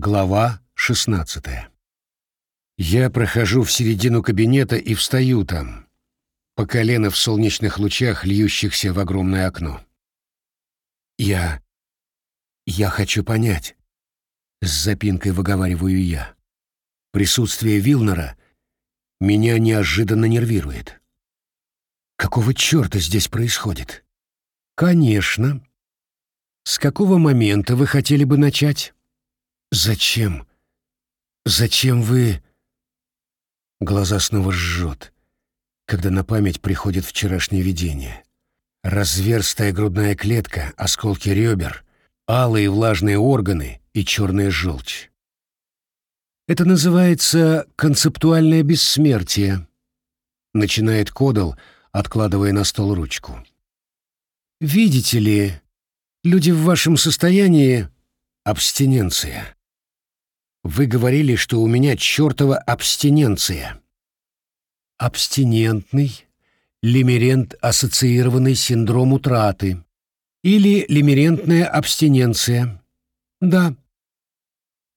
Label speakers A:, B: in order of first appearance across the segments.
A: Глава 16 Я прохожу в середину кабинета и встаю там, по колено в солнечных лучах, льющихся в огромное окно. Я... я хочу понять. С запинкой выговариваю я. Присутствие Вилнера меня неожиданно нервирует. Какого черта здесь происходит? Конечно. С какого момента вы хотели бы начать? Зачем? Зачем вы... Глаза снова жжет, когда на память приходит вчерашнее видение. Разверстая грудная клетка, осколки ребер, алые влажные органы и черная желчь. Это называется концептуальное бессмертие, начинает Кодал, откладывая на стол ручку. Видите ли, люди в вашем состоянии — абстиненция. Вы говорили, что у меня чертова абстиненция. Абстинентный, лимерент-ассоциированный синдром утраты или лимерентная абстиненция. Да.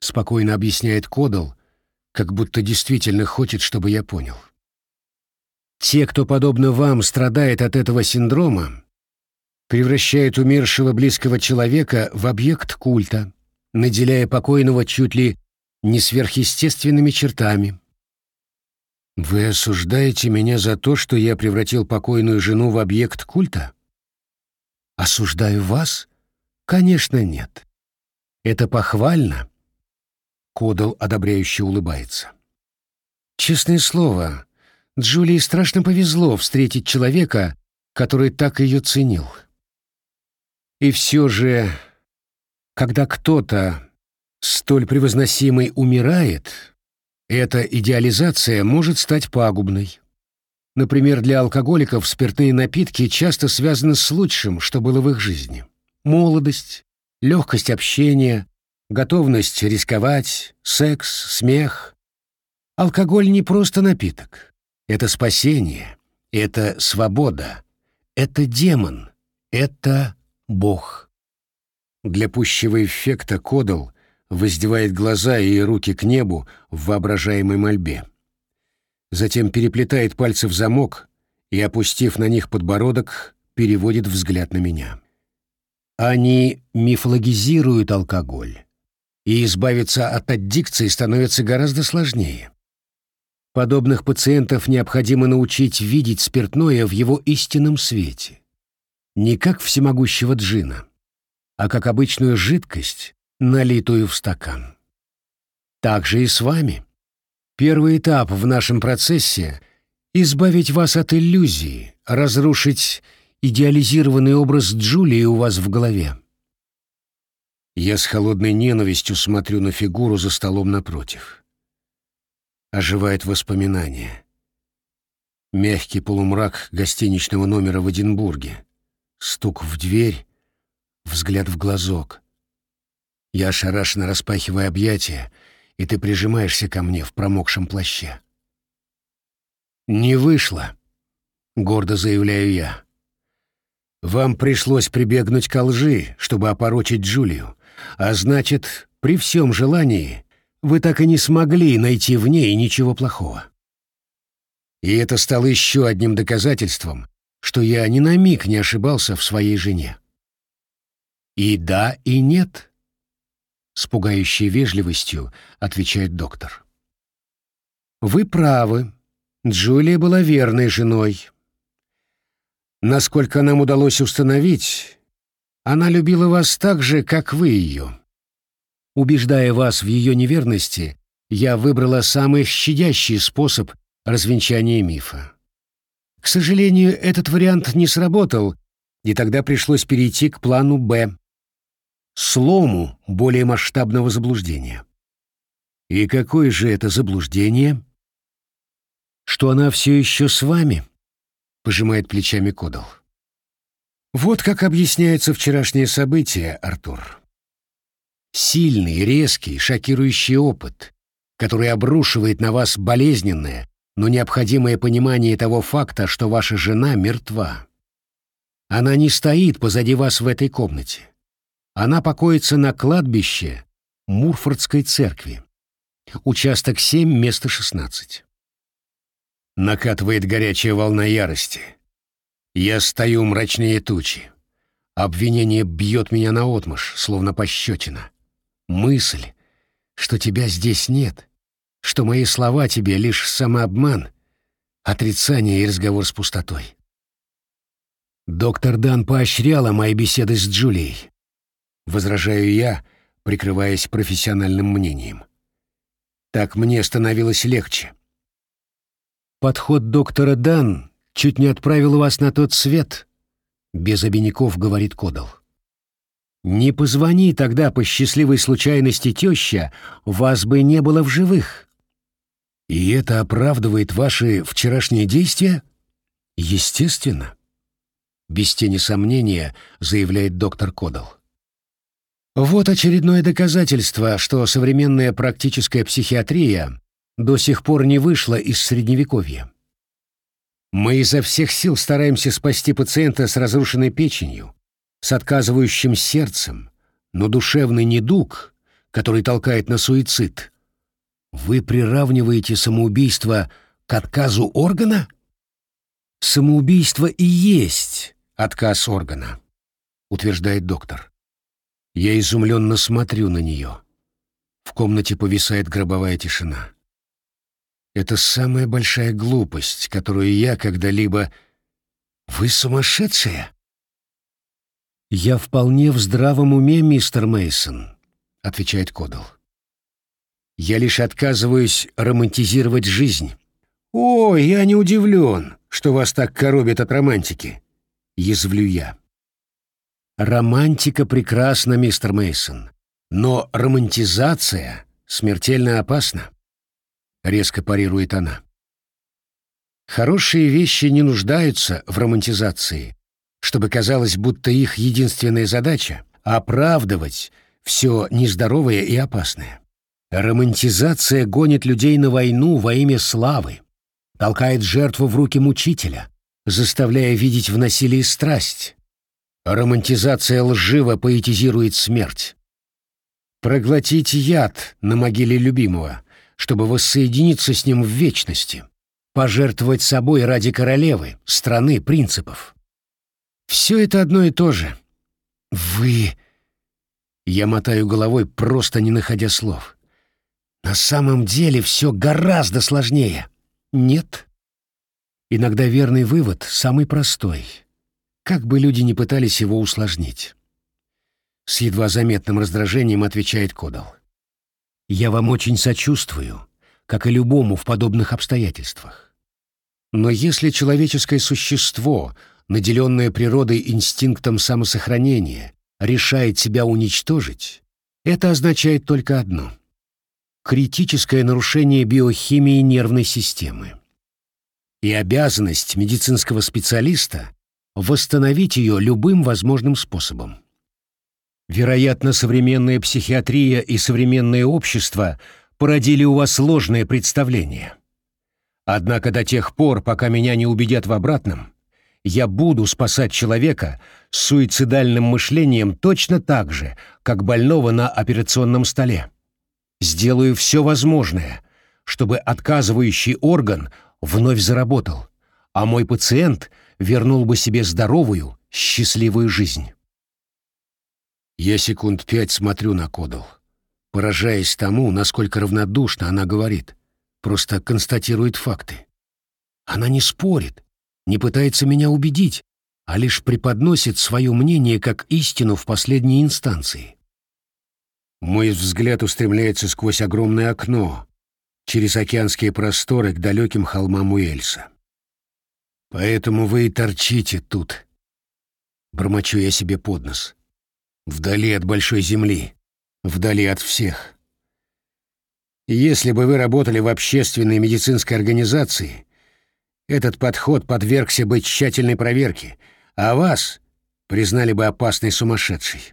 A: Спокойно объясняет Кодал, как будто действительно хочет, чтобы я понял. Те, кто, подобно вам, страдает от этого синдрома, превращают умершего близкого человека в объект культа, наделяя покойного чуть ли не сверхъестественными чертами. Вы осуждаете меня за то, что я превратил покойную жену в объект культа? Осуждаю вас? Конечно, нет. Это похвально. Кодал одобряюще улыбается. Честное слово, Джулии страшно повезло встретить человека, который так ее ценил. И все же, когда кто-то столь превозносимый умирает, эта идеализация может стать пагубной. Например, для алкоголиков спиртные напитки часто связаны с лучшим, что было в их жизни. Молодость, легкость общения, готовность рисковать, секс, смех. Алкоголь не просто напиток. Это спасение, это свобода, это демон, это Бог. Для пущего эффекта Кодал воздевает глаза и руки к небу в воображаемой мольбе. Затем переплетает пальцы в замок и, опустив на них подбородок, переводит взгляд на меня. Они мифологизируют алкоголь, и избавиться от аддикции становится гораздо сложнее. Подобных пациентов необходимо научить видеть спиртное в его истинном свете. Не как всемогущего джина, а как обычную жидкость, налитую в стакан. Так же и с вами. Первый этап в нашем процессе — избавить вас от иллюзии, разрушить идеализированный образ Джулии у вас в голове. Я с холодной ненавистью смотрю на фигуру за столом напротив. Оживает воспоминание. Мягкий полумрак гостиничного номера в Эдинбурге. Стук в дверь, взгляд в глазок. Я ошарашенно распахиваю объятия, и ты прижимаешься ко мне в промокшем плаще. «Не вышло», — гордо заявляю я. «Вам пришлось прибегнуть к лжи, чтобы опорочить Джулию, а значит, при всем желании вы так и не смогли найти в ней ничего плохого. И это стало еще одним доказательством, что я ни на миг не ошибался в своей жене. И да, и нет» с пугающей вежливостью отвечает доктор. Вы правы. Джулия была верной женой. Насколько нам удалось установить, она любила вас так же, как вы ее. Убеждая вас в ее неверности, я выбрала самый щадящий способ развенчания мифа. К сожалению, этот вариант не сработал, и тогда пришлось перейти к плану «Б» слому более масштабного заблуждения. И какое же это заблуждение? Что она все еще с вами? Пожимает плечами Кодал. Вот как объясняется вчерашнее событие, Артур. Сильный, резкий, шокирующий опыт, который обрушивает на вас болезненное, но необходимое понимание того факта, что ваша жена мертва. Она не стоит позади вас в этой комнате. Она покоится на кладбище Мурфордской церкви. Участок 7, место 16. Накатывает горячая волна ярости. Я стою мрачнее тучи. Обвинение бьет меня наотмашь, словно пощечина. Мысль, что тебя здесь нет, что мои слова тебе лишь самообман, отрицание и разговор с пустотой. Доктор Дан поощряла мои беседы с Джулией. Возражаю я, прикрываясь профессиональным мнением. Так мне становилось легче. Подход доктора Дан чуть не отправил вас на тот свет, без обиняков говорит Кодал. Не позвони тогда по счастливой случайности теща, вас бы не было в живых. И это оправдывает ваши вчерашние действия? Естественно. Без тени сомнения заявляет доктор Кодал. Вот очередное доказательство, что современная практическая психиатрия до сих пор не вышла из средневековья. Мы изо всех сил стараемся спасти пациента с разрушенной печенью, с отказывающим сердцем, но душевный недуг, который толкает на суицид, вы приравниваете самоубийство к отказу органа? Самоубийство и есть отказ органа, утверждает доктор. Я изумленно смотрю на нее. В комнате повисает гробовая тишина. Это самая большая глупость, которую я когда-либо... Вы сумасшедшая? Я вполне в здравом уме, мистер Мейсон, отвечает Кодал. Я лишь отказываюсь романтизировать жизнь. О, я не удивлен, что вас так коробит от романтики, язвлю я. Романтика прекрасна, мистер Мейсон, но романтизация смертельно опасна. Резко парирует она. Хорошие вещи не нуждаются в романтизации, чтобы казалось, будто их единственная задача — оправдывать все нездоровое и опасное. Романтизация гонит людей на войну во имя славы, толкает жертву в руки мучителя, заставляя видеть в насилии страсть, Романтизация лживо поэтизирует смерть. Проглотить яд на могиле любимого, чтобы воссоединиться с ним в вечности. Пожертвовать собой ради королевы, страны, принципов. Все это одно и то же. Вы... Я мотаю головой, просто не находя слов. На самом деле все гораздо сложнее. Нет. Иногда верный вывод самый простой — как бы люди ни пытались его усложнить. С едва заметным раздражением отвечает Кодал. «Я вам очень сочувствую, как и любому в подобных обстоятельствах. Но если человеческое существо, наделенное природой инстинктом самосохранения, решает себя уничтожить, это означает только одно — критическое нарушение биохимии нервной системы. И обязанность медицинского специалиста восстановить ее любым возможным способом. Вероятно, современная психиатрия и современное общество породили у вас сложное представление. Однако до тех пор, пока меня не убедят в обратном, я буду спасать человека с суицидальным мышлением точно так же, как больного на операционном столе. Сделаю все возможное, чтобы отказывающий орган вновь заработал, а мой пациент — вернул бы себе здоровую, счастливую жизнь. Я секунд пять смотрю на Кодал, поражаясь тому, насколько равнодушно она говорит, просто констатирует факты. Она не спорит, не пытается меня убедить, а лишь преподносит свое мнение как истину в последней инстанции. Мой взгляд устремляется сквозь огромное окно, через океанские просторы к далеким холмам Уэльса. Поэтому вы и торчите тут. Бормочу я себе под нос. Вдали от большой земли, вдали от всех. Если бы вы работали в общественной медицинской организации, этот подход подвергся бы тщательной проверке, а вас признали бы опасной сумасшедшей.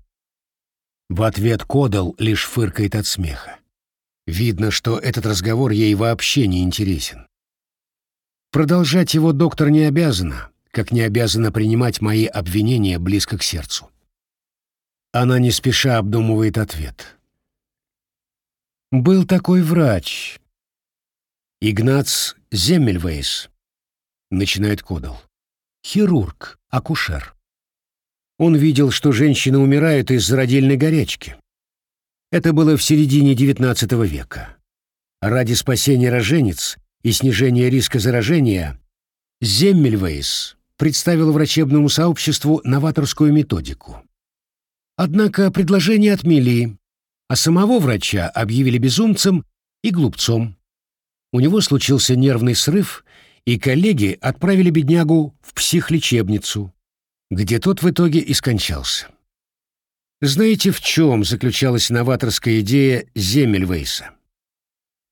A: В ответ Кодал лишь фыркает от смеха. Видно, что этот разговор ей вообще не интересен. Продолжать его доктор не обязана, как не обязана принимать мои обвинения близко к сердцу. Она не спеша обдумывает ответ. Был такой врач. Игнац Земельвейс, начинает Кодал. Хирург, акушер. Он видел, что женщины умирают из-за родильной горячки. Это было в середине XIX века. Ради спасения роженец и снижения риска заражения Земмельвейс представил врачебному сообществу новаторскую методику. Однако предложение отмели, а самого врача объявили безумцем и глупцом. У него случился нервный срыв, и коллеги отправили беднягу в психлечебницу, где тот в итоге и скончался. Знаете, в чем заключалась новаторская идея Земельвейса?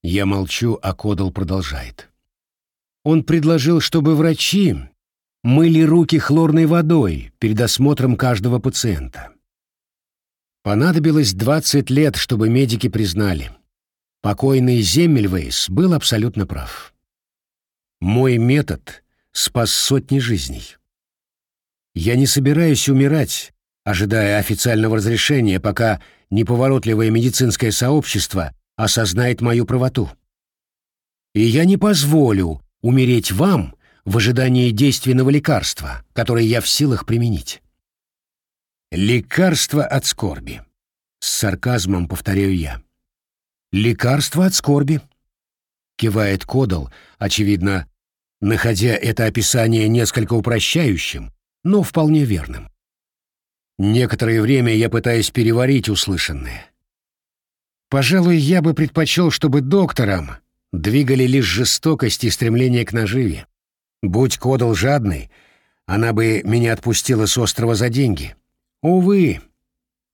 A: Я молчу, а Кодал продолжает. Он предложил, чтобы врачи мыли руки хлорной водой перед осмотром каждого пациента. Понадобилось 20 лет, чтобы медики признали. Покойный Земельвейс был абсолютно прав. Мой метод спас сотни жизней. Я не собираюсь умирать, ожидая официального разрешения, пока неповоротливое медицинское сообщество осознает мою правоту. И я не позволю умереть вам в ожидании действенного лекарства, которое я в силах применить. Лекарство от скорби. С сарказмом повторяю я. Лекарство от скорби. Кивает Кодал, очевидно, находя это описание несколько упрощающим, но вполне верным. Некоторое время я пытаюсь переварить услышанное. Пожалуй, я бы предпочел, чтобы докторам двигали лишь жестокость и стремление к наживе. Будь Кодал жадный, она бы меня отпустила с острова за деньги. Увы,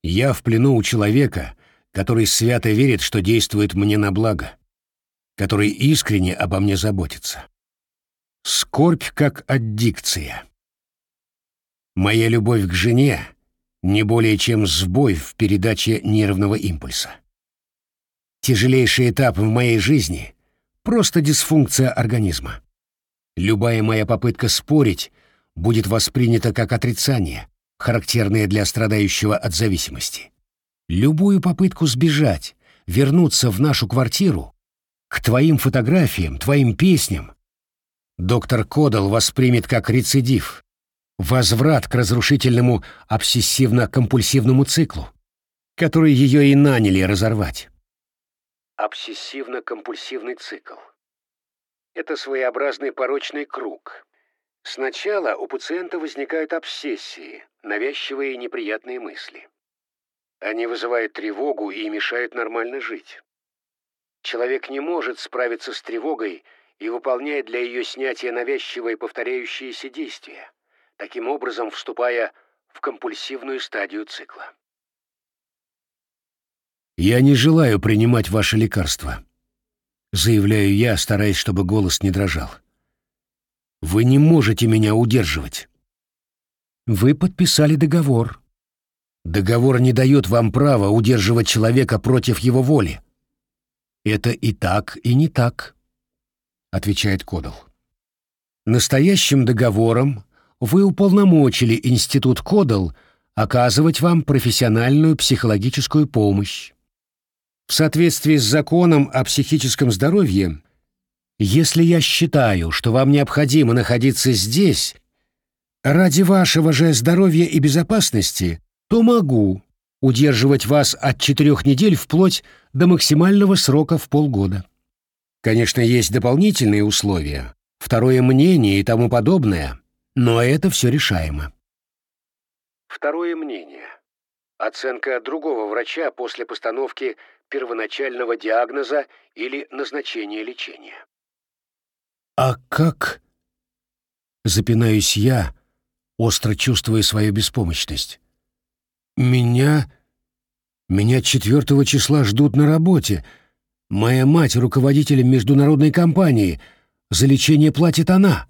A: я в плену у человека, который свято верит, что действует мне на благо, который искренне обо мне заботится. Скорбь как аддикция. Моя любовь к жене не более чем сбой в передаче нервного импульса. Тяжелейший этап в моей жизни — просто дисфункция организма. Любая моя попытка спорить будет воспринята как отрицание, характерное для страдающего от зависимости. Любую попытку сбежать, вернуться в нашу квартиру, к твоим фотографиям, твоим песням, доктор Кодал воспримет как рецидив, возврат к разрушительному обсессивно-компульсивному циклу, который ее и наняли разорвать. Обсессивно-компульсивный цикл. Это своеобразный порочный круг. Сначала у пациента возникают обсессии, навязчивые и неприятные мысли. Они вызывают тревогу и мешают нормально жить. Человек не может справиться с тревогой и выполняет для ее снятия навязчивые повторяющиеся действия, таким образом вступая в компульсивную стадию цикла. «Я не желаю принимать ваше лекарство», — заявляю я, стараясь, чтобы голос не дрожал. «Вы не можете меня удерживать». «Вы подписали договор». «Договор не дает вам права удерживать человека против его воли». «Это и так, и не так», — отвечает Кодал. «Настоящим договором вы уполномочили Институт Кодал оказывать вам профессиональную психологическую помощь. В соответствии с законом о психическом здоровье, если я считаю, что вам необходимо находиться здесь, ради вашего же здоровья и безопасности, то могу удерживать вас от четырех недель вплоть до максимального срока в полгода. Конечно, есть дополнительные условия, второе мнение и тому подобное, но это все решаемо. Второе мнение. Оценка другого врача после постановки первоначального диагноза или назначения лечения. «А как?» Запинаюсь я, остро чувствуя свою беспомощность. «Меня... меня четвертого числа ждут на работе. Моя мать руководителем международной компании. За лечение платит она.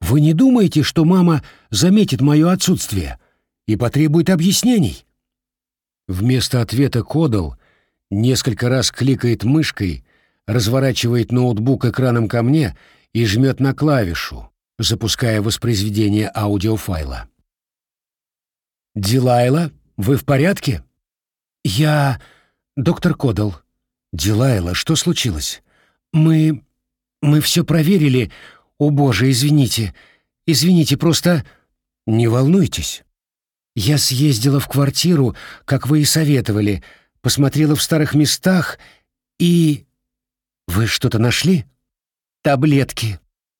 A: Вы не думаете, что мама заметит мое отсутствие и потребует объяснений?» Вместо ответа Кодал несколько раз кликает мышкой, разворачивает ноутбук экраном ко мне и жмет на клавишу, запуская воспроизведение аудиофайла. «Дилайла, вы в порядке?» «Я... доктор Кодал. «Дилайла, что случилось?» «Мы... мы все проверили. О, боже, извините. Извините, просто...» «Не волнуйтесь. Я съездила в квартиру, как вы и советовали, посмотрела в старых местах и... Вы что-то нашли? Таблетки.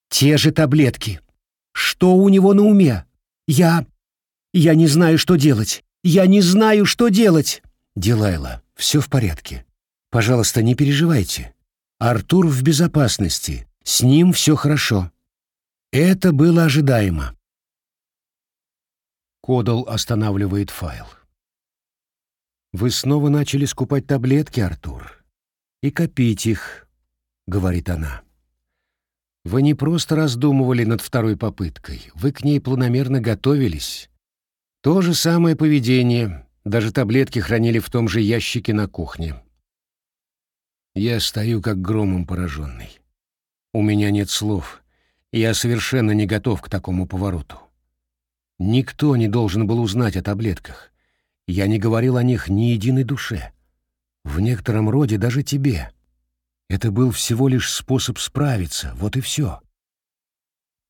A: Те же таблетки. Что у него на уме? Я... Я не знаю, что делать. Я не знаю, что делать. Дилайла, все в порядке. Пожалуйста, не переживайте. Артур в безопасности. С ним все хорошо. Это было ожидаемо. Кодал останавливает файл. «Вы снова начали скупать таблетки, Артур, и копить их», — говорит она. «Вы не просто раздумывали над второй попыткой, вы к ней планомерно готовились. То же самое поведение, даже таблетки хранили в том же ящике на кухне. Я стою как громом пораженный. У меня нет слов, я совершенно не готов к такому повороту. Никто не должен был узнать о таблетках. Я не говорил о них ни единой душе. В некотором роде даже тебе. Это был всего лишь способ справиться, вот и все.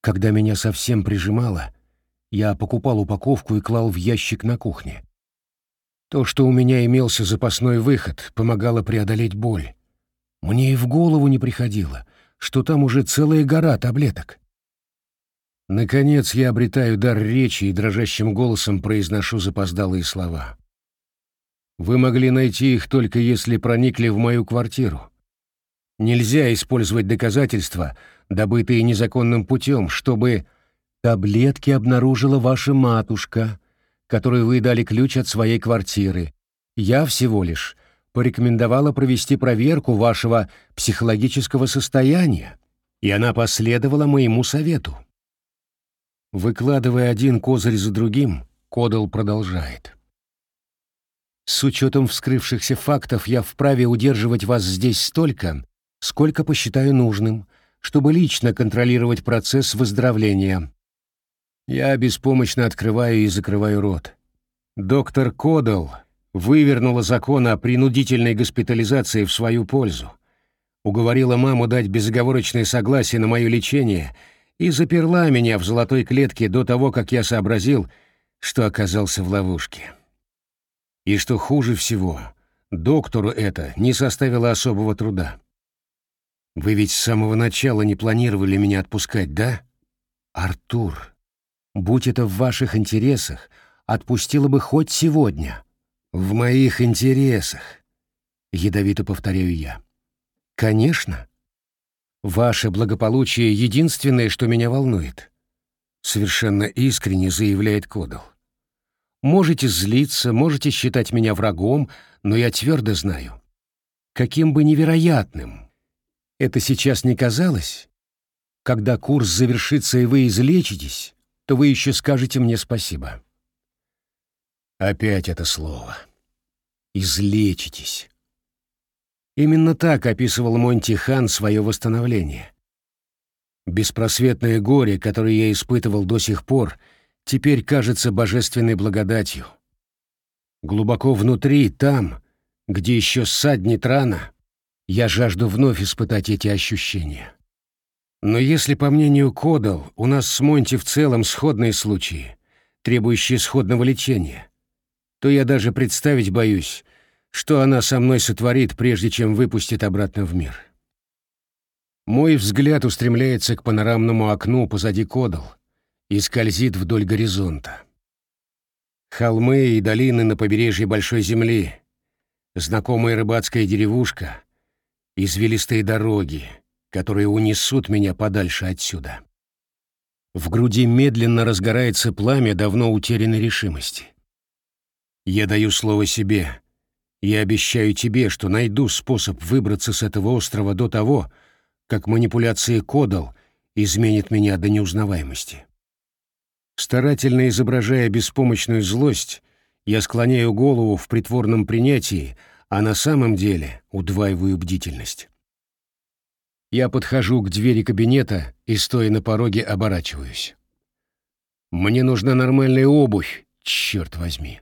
A: Когда меня совсем прижимало, я покупал упаковку и клал в ящик на кухне. То, что у меня имелся запасной выход, помогало преодолеть боль. Мне и в голову не приходило, что там уже целая гора таблеток. Наконец я обретаю дар речи и дрожащим голосом произношу запоздалые слова. Вы могли найти их только если проникли в мою квартиру. Нельзя использовать доказательства, добытые незаконным путем, чтобы таблетки обнаружила ваша матушка, которой вы дали ключ от своей квартиры. Я всего лишь порекомендовала провести проверку вашего психологического состояния, и она последовала моему совету. Выкладывая один козырь за другим, Кодал продолжает. «С учетом вскрывшихся фактов я вправе удерживать вас здесь столько, сколько посчитаю нужным, чтобы лично контролировать процесс выздоровления. Я беспомощно открываю и закрываю рот. Доктор Кодал вывернула закон о принудительной госпитализации в свою пользу, уговорила маму дать безоговорочное согласие на мое лечение — и заперла меня в золотой клетке до того, как я сообразил, что оказался в ловушке. И что хуже всего, доктору это не составило особого труда. Вы ведь с самого начала не планировали меня отпускать, да? Артур, будь это в ваших интересах, отпустила бы хоть сегодня. В моих интересах, ядовито повторяю я. Конечно. Ваше благополучие — единственное, что меня волнует», — совершенно искренне заявляет Кодал. «Можете злиться, можете считать меня врагом, но я твердо знаю, каким бы невероятным это сейчас не казалось, когда курс завершится и вы излечитесь, то вы еще скажете мне спасибо». Опять это слово. «Излечитесь». Именно так описывал Монти Хан свое восстановление. Беспросветное горе, которое я испытывал до сих пор, теперь кажется божественной благодатью. Глубоко внутри, там, где еще ссаднет рана, я жажду вновь испытать эти ощущения. Но если, по мнению Кодал, у нас с Монти в целом сходные случаи, требующие сходного лечения, то я даже представить боюсь, что она со мной сотворит, прежде чем выпустит обратно в мир. Мой взгляд устремляется к панорамному окну позади Кодал и скользит вдоль горизонта. Холмы и долины на побережье Большой Земли, знакомая рыбацкая деревушка, извилистые дороги, которые унесут меня подальше отсюда. В груди медленно разгорается пламя давно утерянной решимости. Я даю слово себе, я обещаю тебе, что найду способ выбраться с этого острова до того, как манипуляции Кодал изменят меня до неузнаваемости. Старательно изображая беспомощную злость, я склоняю голову в притворном принятии, а на самом деле удваиваю бдительность. Я подхожу к двери кабинета и, стоя на пороге, оборачиваюсь. Мне нужна нормальная обувь, черт возьми.